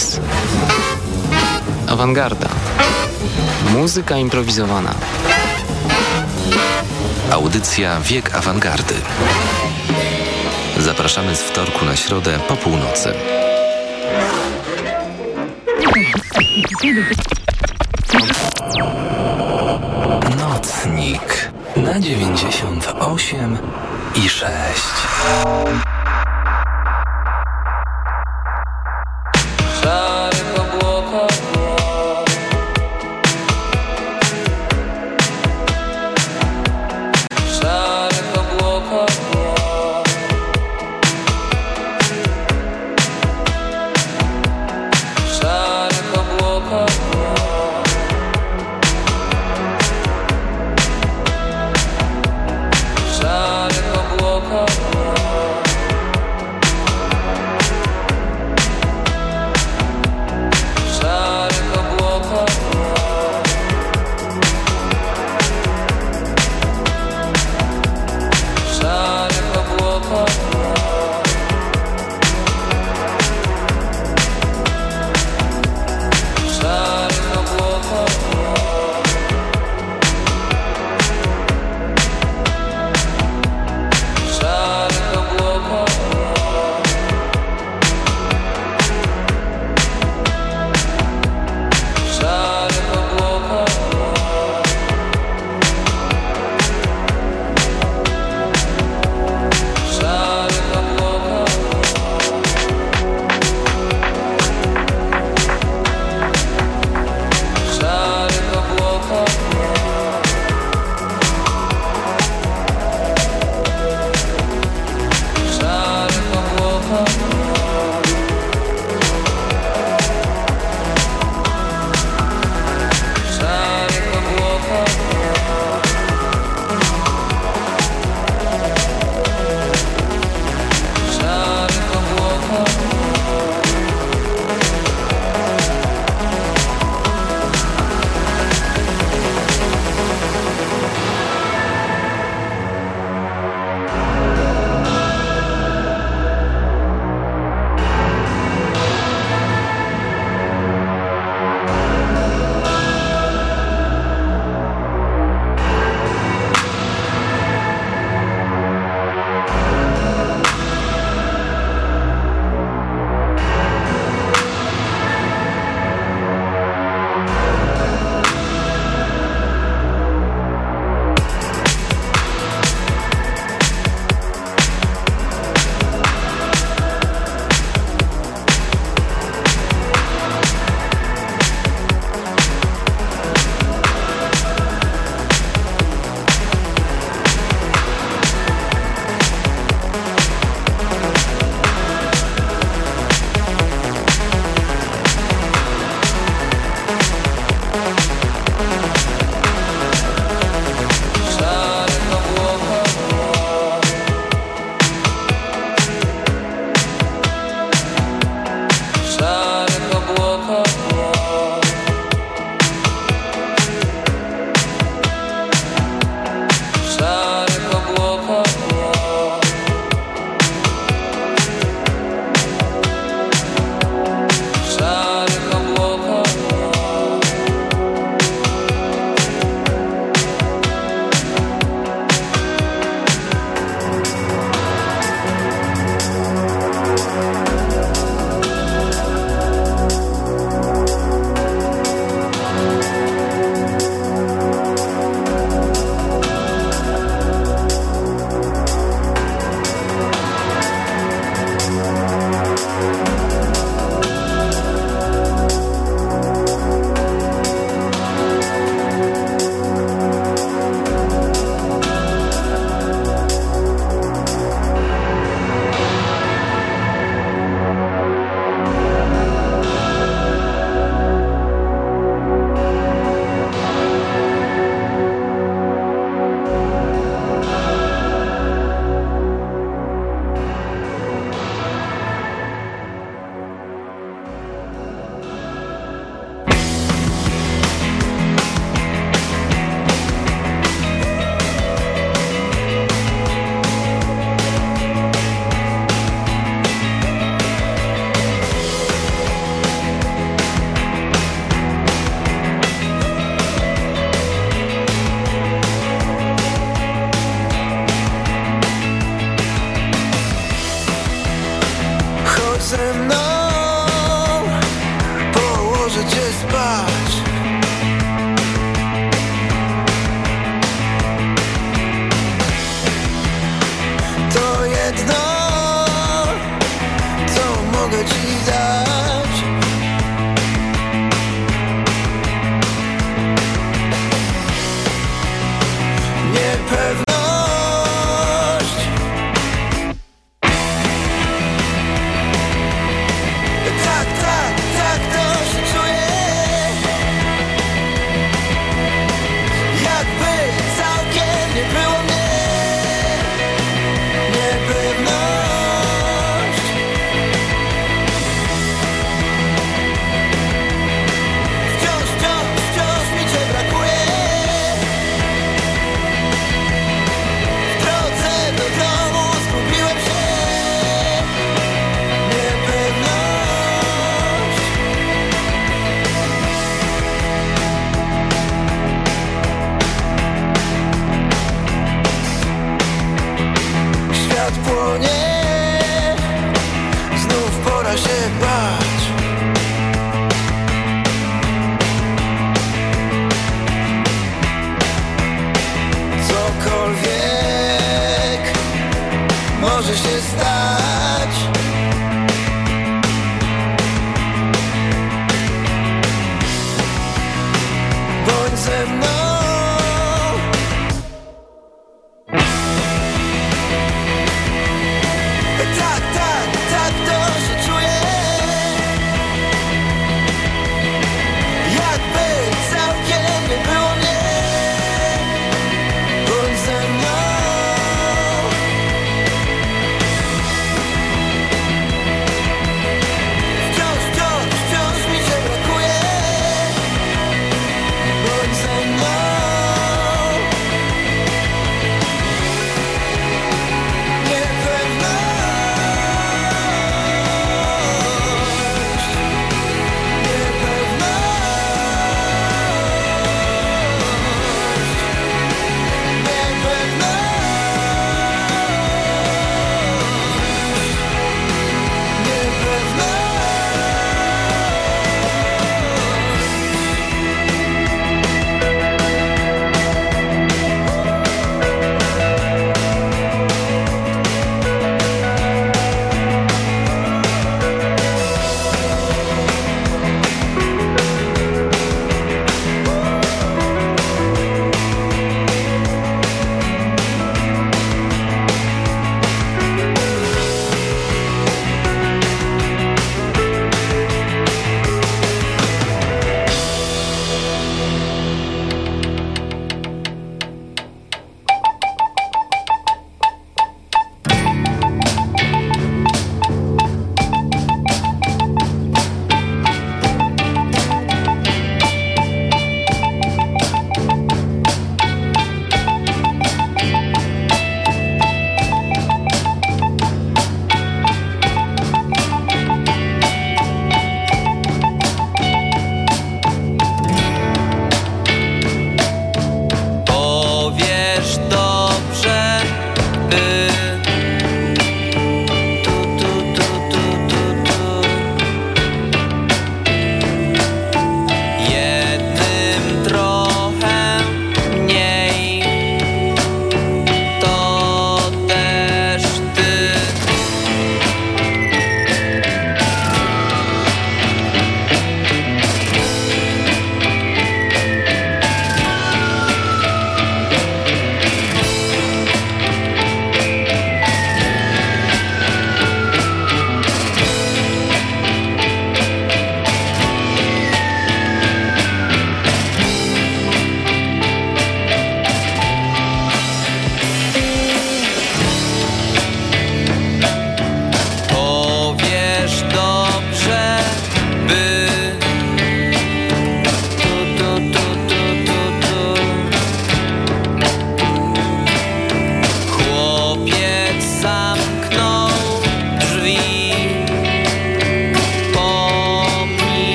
Jazz. Awangarda. Muzyka improwizowana. Audycja Wiek Awangardy. Zapraszamy z wtorku na środę po północy. Nocnik na 98 i 6.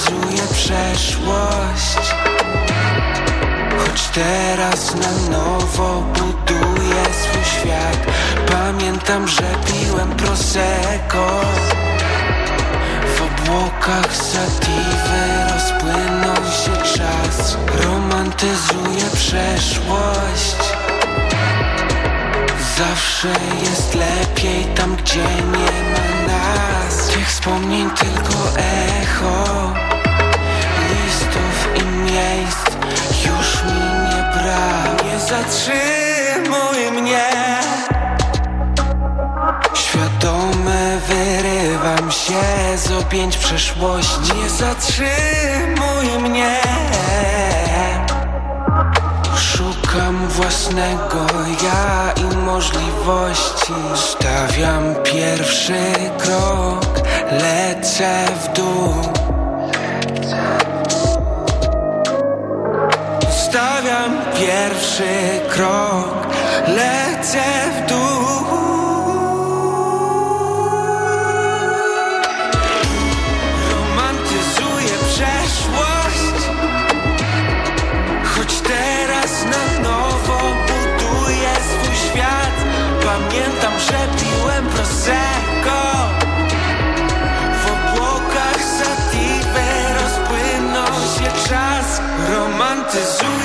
romantyzuję przeszłość. Choć teraz na nowo buduję swój świat Pamiętam, że piłem Prosecco. W obłokach satiwy rozpłynął się czas Romantyzuję przeszłość Zawsze jest lepiej tam, gdzie nie ma nas. Tych wspomnień tylko echo. Listów i miejsc już mi nie brak. Nie zatrzymuj mnie. Świadomy wyrywam się z objęć przeszłości. Nie zatrzymuj mnie Szukam własnego ja i możliwości. Stawiam pierwszy krok, lecę w dół. Stawiam pierwszy krok, lecę w dół piłem Prosecco. W obłokach sativy rozpłynął się czas. Romantyzuję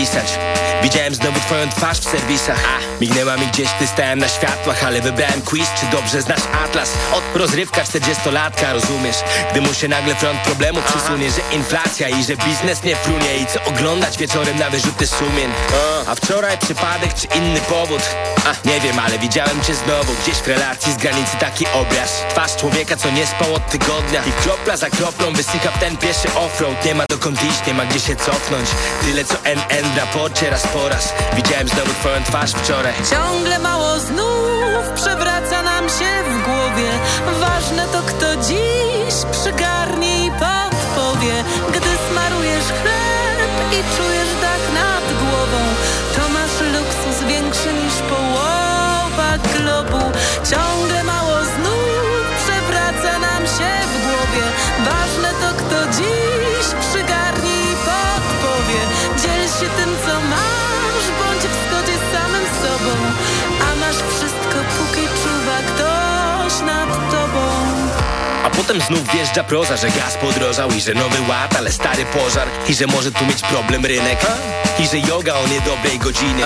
napisać. Widziałem znowu twoją twarz w serwisach. Mignęła mi gdzieś, ty stałem na światłach Ale wybrałem quiz, czy dobrze znasz atlas? Od rozrywka 40-latka, rozumiesz? Gdy mu się nagle front problemu przysunie Że inflacja i że biznes nie frunie I co oglądać wieczorem na wyrzuty sumień. A. Wczoraj przypadek czy inny powód? A, nie wiem, ale widziałem cię znowu Gdzieś w relacji z granicy taki obraz. Twarz człowieka, co nie spał od tygodnia. I kropla za kroplą wysycha w ten pieszy offroad. Nie ma dokąd iść, nie ma gdzie się cofnąć. Tyle co NN w raporcie raz po raz Widziałem znowu twoją twarz wczoraj. Ciągle mało znów przewraca nam się w głowie. Ważne to kto dziś przygarnie i podpowie. Gdy smarujesz chleb i czujesz dach nad głową To masz luksus większy niż połowa globu. Ciągle mało potem znów wjeżdża proza, że gaz podrożał I że nowy ład, ale stary pożar. I że może tu mieć problem rynek. I że yoga o niedobrej godzinie.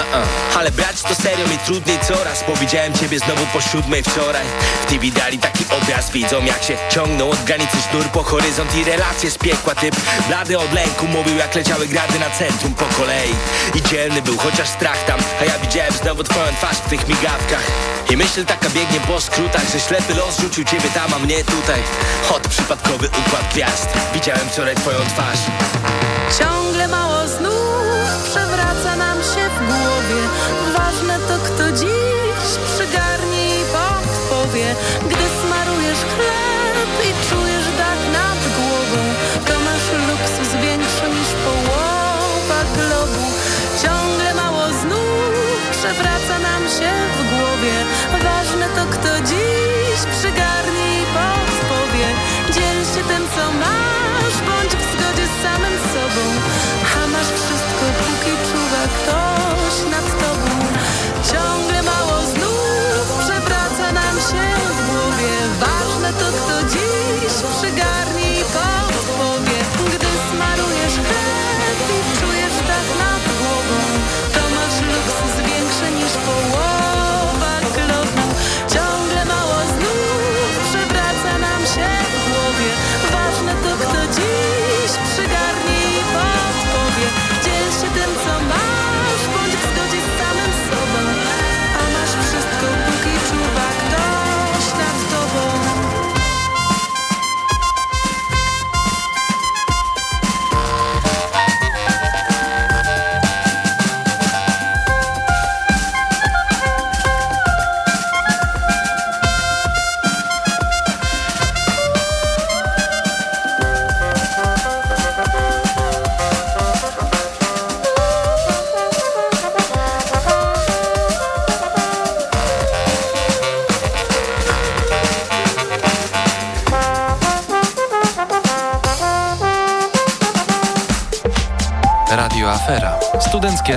Ale brać to serio mi trudniej coraz. Bo widziałem ciebie znowu po siódmej wczoraj. W TV dali taki obraz, widzą jak się Ciągnął od granicy sznur po horyzont I relacje z piekła. Typ Blady od lęku mówił jak leciały grady na centrum po kolei. I dzielny był, chociaż strach tam. A ja widziałem znowu twoją twarz w tych migawkach. I myśl taka biegnie po skrótach Że ślepy los rzucił ciebie tam, a mnie tutaj Od przypadkowy układ gwiazd. Widziałem wczoraj twoją twarz. Ciągle mało znów przewraca nam się w głowie. Ważne to kto dziś przygarnie i podpowie. Gdy smarujesz chleb i czujesz dach nad głową To masz luksus większy niż połowa globu. Ciągle mało znów przewraca nam się w głowie. Ważne to kto dziś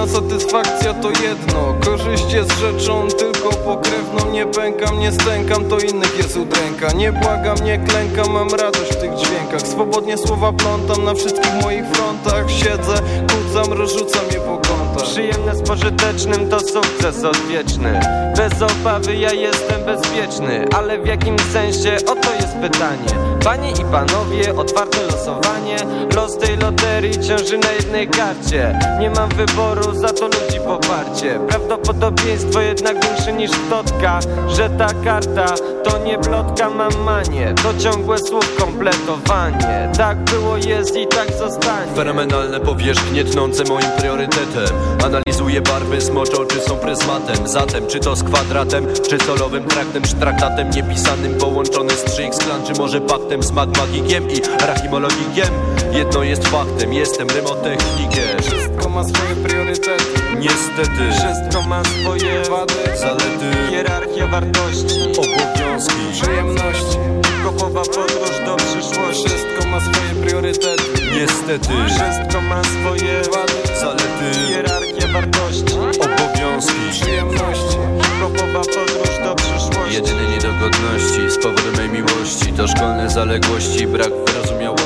Pełna satysfakcja to jedno. Korzyść jest rzeczą Nie błagam, nie klękam, mam radość w tych dźwiękach. Swobodnie słowa plątam na wszystkich moich frontach. Siedzę, kucam, rozrzucam je po kątach. Przyjemne z pożytecznym to sukces odwieczny. Bez obawy ja jestem bezpieczny Ale w jakim sensie? Oto jest pytanie. Panie i panowie, otwarte losowanie. Los tej loterii ciąży na jednej karcie. Nie mam wyboru, za to ludzi poparcie. Prawdopodobieństwo jednak większe niż plotka Że ta karta to nie plotka, mam manie To ciągłe słów kompletowanie. Tak było, jest i tak zostanie. Fenomenalne powierzchnie tnące moim priorytetem. Analizuję barwy, smoczą czy są pryzmatem. Zatem czy to z kwadratem, czy solowym traktem Czy traktatem niepisanym połączony z 3 klan Czy może paktem z magmagikiem i rachimologikiem. Jedno jest faktem, jestem rymotechnikiem ma swoje priorytety. Niestety. Wszystko ma swoje wady, zalety, hierarchia wartości. Obowiązki. Przyjemności, kopowa podróż do przyszłości. Wszystko ma swoje priorytety. Niestety. Wszystko ma swoje wady, zalety, hierarchia wartości. Obowiązki. Przyjemności, kopowa podróż do przyszłości. Jedyne niedogodności z powodu mej miłości To szkolne zaległości, brak wyrozumiałości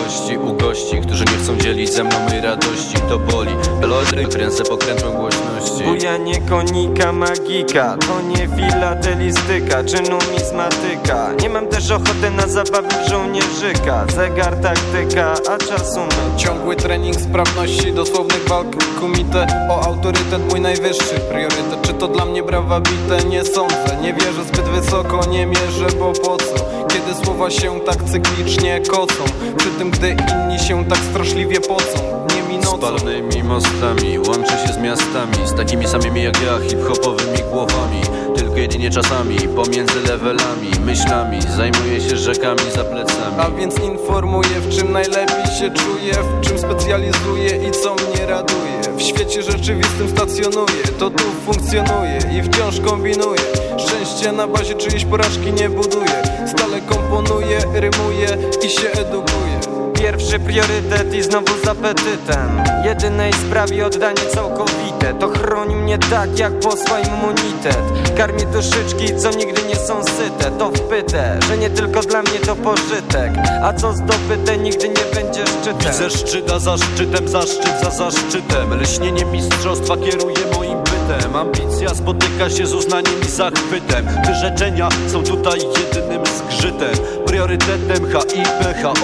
U gości, którzy nie chcą dzielić ze mną mojej radości To boli, melodry kręcę pokrętłą głośności. Bujanie konika magika. To nie filatelistyka czy numizmatyka Nie mam też ochoty na zabawy w żołnierzyka. Zegar, taktyka, a czasu my Ciągły trening sprawności dosłownych walk kumite. O autorytet mój najwyższy priorytet. Czy to dla mnie brawa bite? Nie sądzę. Nie wierzę zbyt wysoko, nie mierzę, bo po co? Kiedy słowa się tak cyklicznie kocą? Przy tym gdy inni się tak straszliwie pocą. Dniem i nocą Spalonymi mostami, łączy się z miastami Z takimi samymi jak ja, hip-hopowymi głowami. Tylko jedynie czasami, pomiędzy levelami Myślami, zajmuję się rzekami za plecami. A więc informuję w czym najlepiej się czuję W czym specjalizuję i co mnie raduje. W świecie rzeczywistym stacjonuję, to tu funkcjonuje I wciąż kombinuję. Szczęście na bazie czyjejś porażki nie buduję Stale komponuję, rymuję i się edukuję Pierwszy priorytet i znowu z apetytem. Jedynej sprawie oddanie całkowite To chroni mnie tak jak posła immunitet Karmi duszyczki, co nigdy nie są syte. To wpyte, że nie tylko dla mnie to pożytek A co zdobyte nigdy nie będzie szczytem. Widzę szczyt, a za szczytem zaszczyt za zaszczytem. Lśnienie mistrzostwa kieruje moim bytem Ambicja spotyka się z uznaniem i zachwytem. Wyrzeczenia są tutaj jedynym zgrzytem Priorytetem HIP, HOP,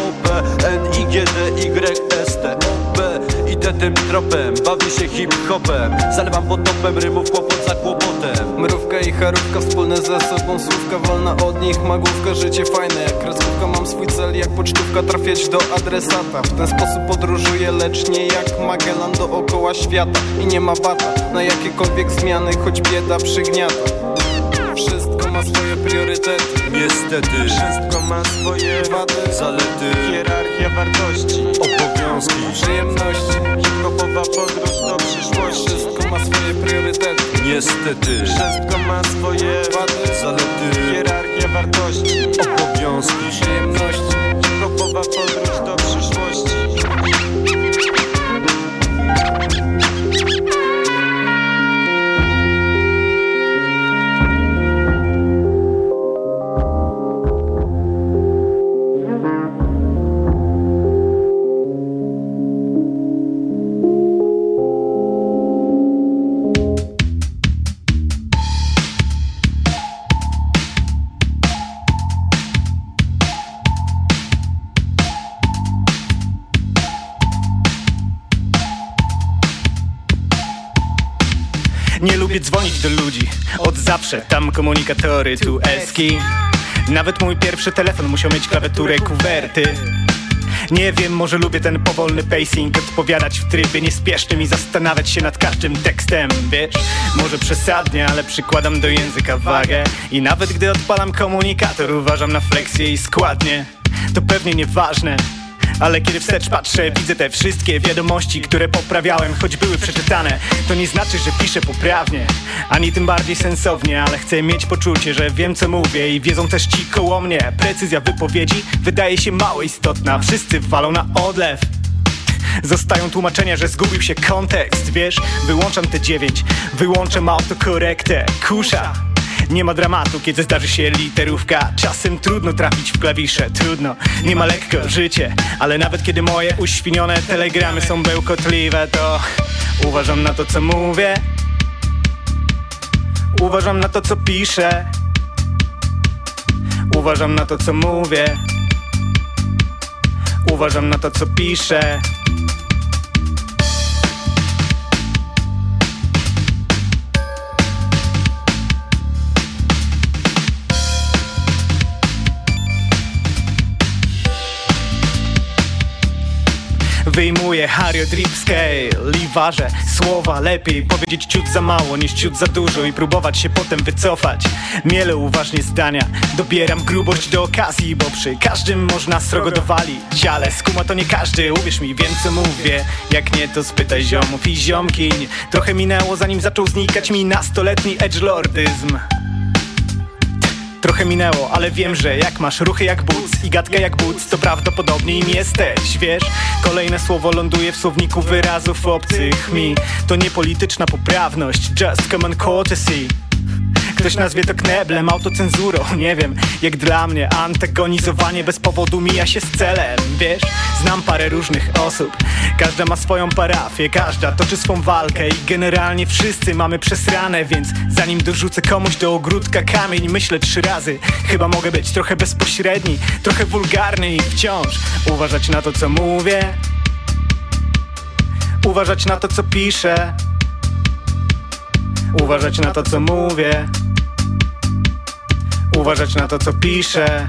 NIGD, YSTOP Idę tym tropem, bawię się hip-hopem. Zalewam potopem rymów kłopot za kłopotem. Mrówka i charówka wspólne ze sobą Słówka wolna od nich, magówka, życie fajne. Jak kreskówka mam swój cel, jak pocztówka Trafiać do adresata. W ten sposób podróżuję, lecz nie jak Magellan dookoła świata. I nie ma bata na jakiekolwiek zmiany Choć bieda przygniata. Wszystko ma swoje priorytety. Niestety, Wszystko ma swoje Wady, zalety, hierarchia wartości. Obowiązki przyjemności Hip-hopowa podróż do przyszłości. Wszystko ma swoje priorytety. Niestety, Wszystko ma swoje Wady, zalety, hierarchia wartości. Obowiązki. Przyjemności Hip-hopowa podróż zawsze tam komunikatory, tu eski. Nawet mój pierwszy telefon musiał mieć klawiaturę kuwerty. Nie wiem, może lubię ten powolny pacing Odpowiadać w trybie niespiesznym i zastanawiać się nad każdym tekstem Wiesz, może przesadnie, ale przykładam do języka wagę. I nawet gdy odpalam komunikator uważam na fleksję i składnie. To pewnie nieważne ale kiedy wstecz patrzę, widzę te wszystkie wiadomości, które poprawiałem, choć były przeczytane. To nie znaczy, że piszę poprawnie, ani tym bardziej sensownie Ale chcę mieć poczucie, że wiem co mówię i wiedzą też ci koło mnie. Precyzja wypowiedzi wydaje się mało istotna, wszyscy walą na odlew. Zostają tłumaczenia, że zgubił się kontekst, wiesz? Wyłączam te dziewięć, wyłączam autokorektę, kusza Nie ma dramatu, kiedy zdarzy się literówka. Czasem trudno trafić w klawisze, trudno. Nie ma lekko życie, ale nawet kiedy moje uświnione telegramy są bełkotliwe To uważam na to co mówię. Uważam na to co piszę. Uważam na to co mówię. Uważam na to co piszę Wyjmuję Harry Drip Scale i ważę słowa Lepiej powiedzieć ciut za mało niż ciut za dużo I próbować się potem wycofać. Miele uważnie zdania Dobieram grubość do okazji Bo przy każdym można srogo dowalić Ale skuma to nie każdy, uwierz mi, wiem co mówię. Jak nie to spytaj ziomów i ziomkiń. Trochę minęło zanim zaczął znikać mi nastoletni edgelordyzm Trochę minęło, ale wiem, że jak masz ruchy jak but i gadkę jak but, to prawdopodobnie im jesteś, wiesz? Kolejne słowo ląduje w słowniku wyrazów obcych mi To nie polityczna poprawność, just common courtesy Ktoś nazwie to kneblem, autocenzurą, nie wiem Jak dla mnie antagonizowanie bez powodu mija się z celem. Wiesz, znam parę różnych osób. Każda ma swoją parafię, każda toczy swą walkę I generalnie wszyscy mamy przesrane Więc zanim dorzucę komuś do ogródka kamień Myślę trzy razy, chyba mogę być trochę bezpośredni Trochę wulgarny i wciąż uważać na to co mówię. Uważać na to co piszę. Uważać na to co mówię Uważać na to co piszę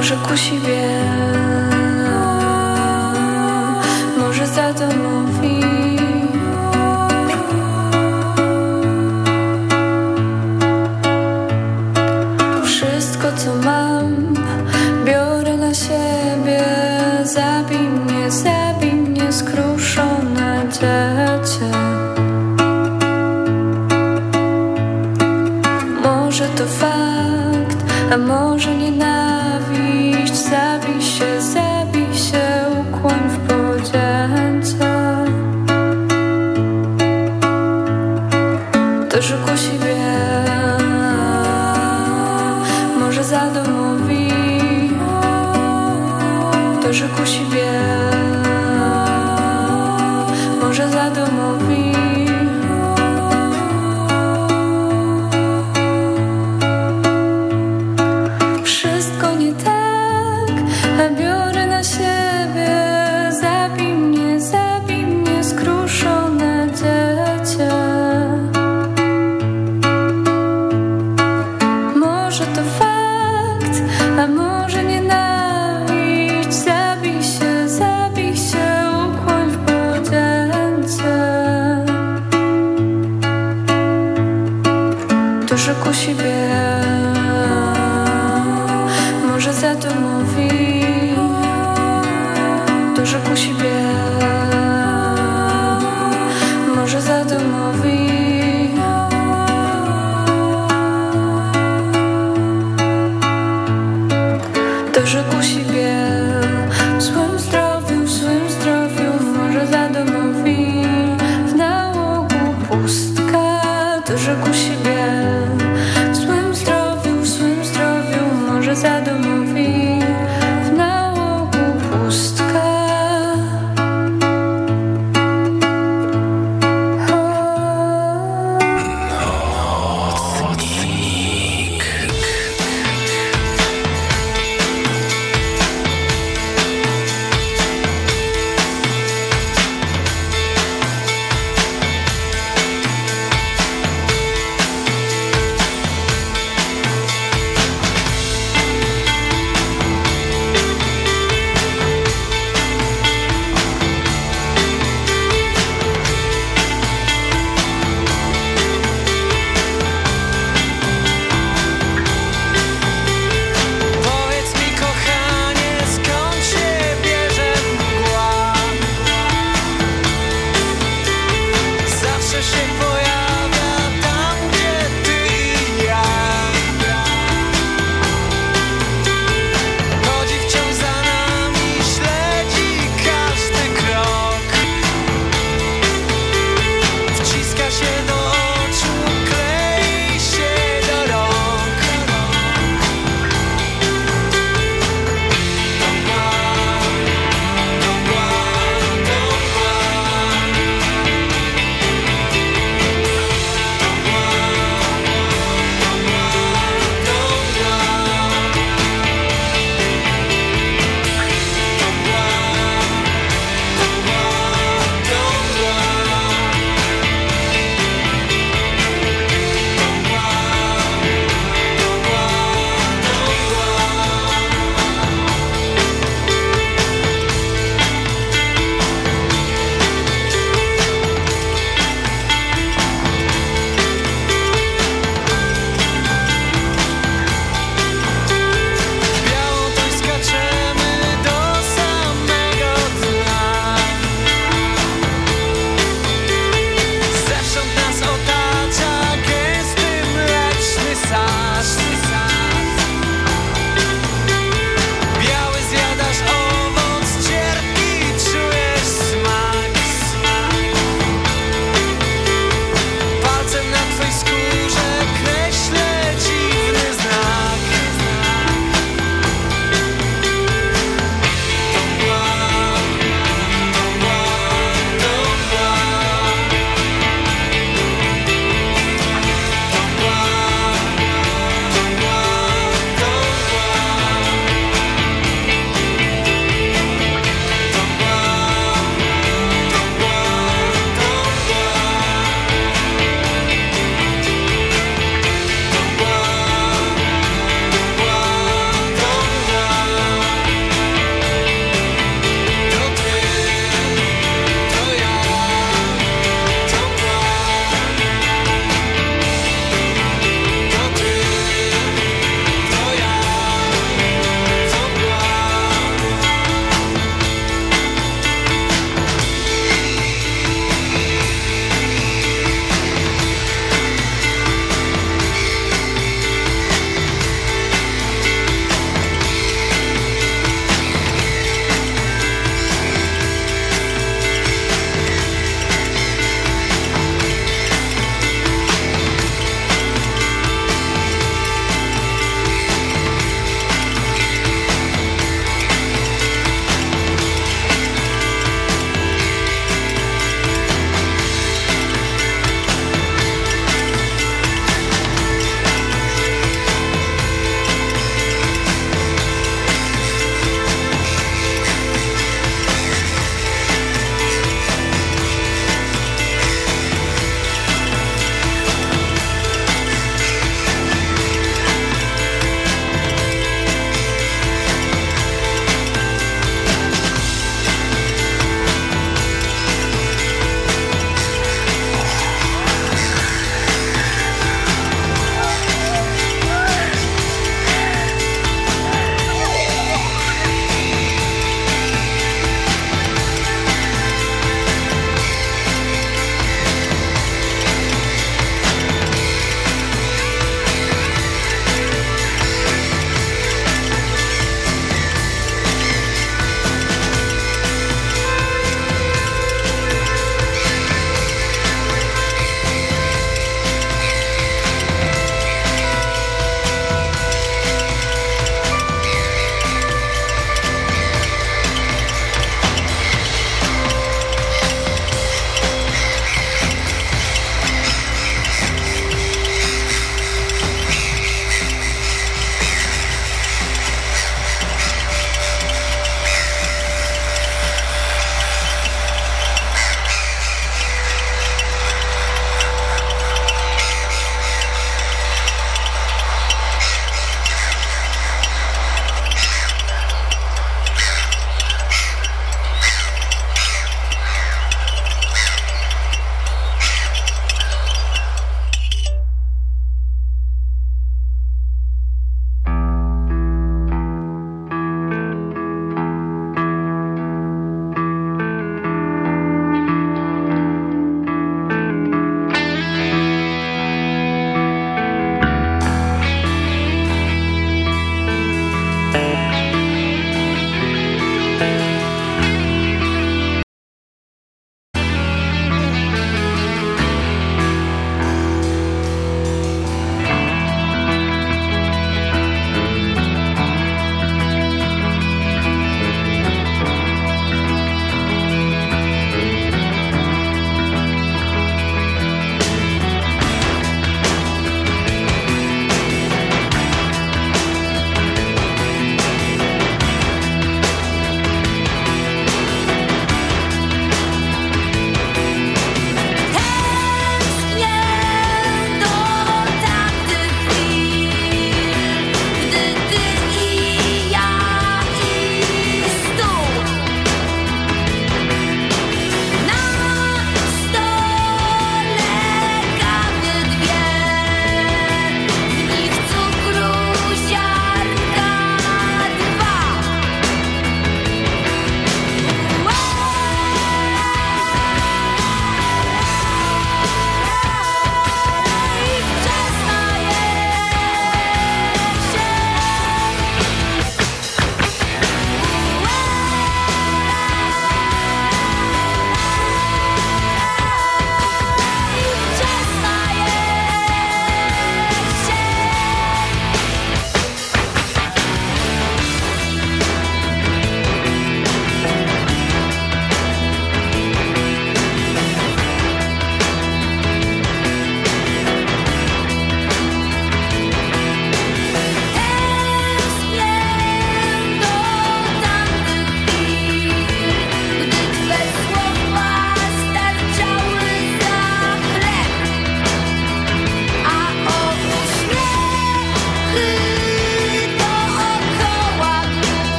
Może kusi wiele Może za domu.